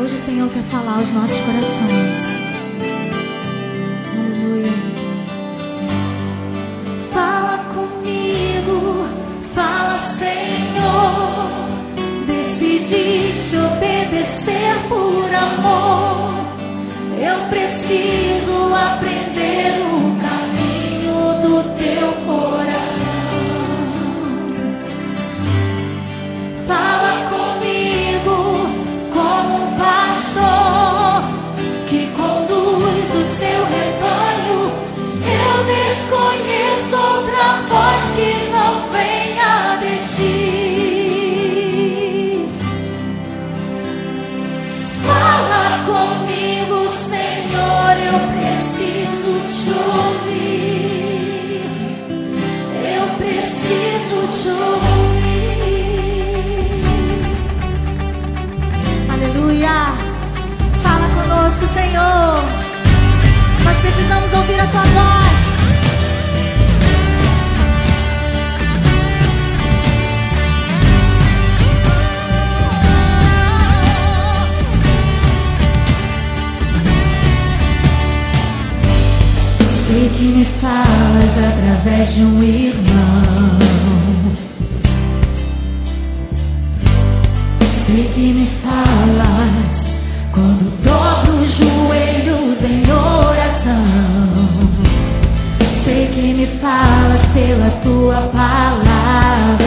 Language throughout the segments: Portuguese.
Hoje o Senhor quer falar aos nossos corações. Fala comigo, fala Senhor. Decidi te obedecer por amor. Eu preciso aprender Aleluia. Fala conosco, Senhor. Nós precisamos que me falas através de um irmão. Sei que me falas quando dobro os joelhos em oração. Sei que me falas pela tua palavra.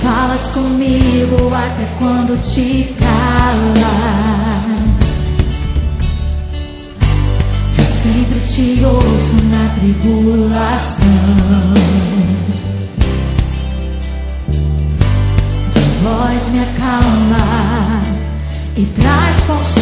Falas comigo até quando te calas. Sempre te ouço na tribulação. Tua voz me acalma e traz consolo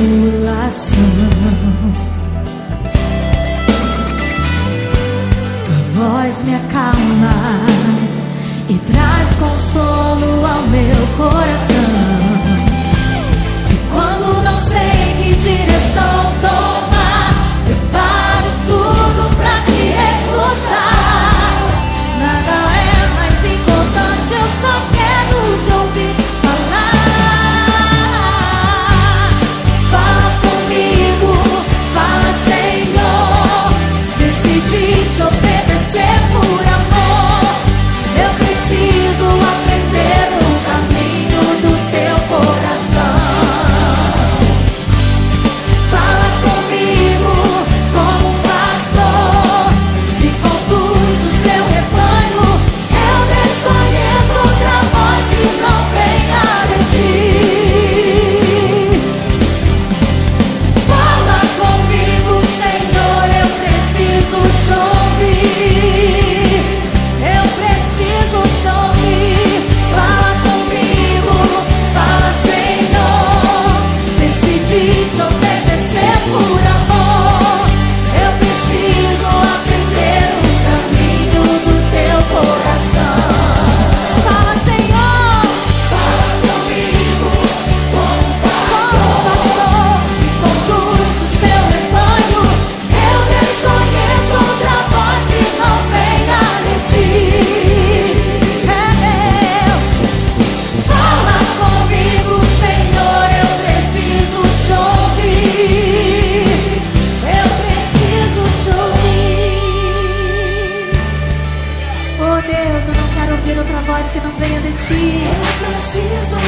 tribulação. Tua voz me acalma e traz consolo ao meu coração. Eu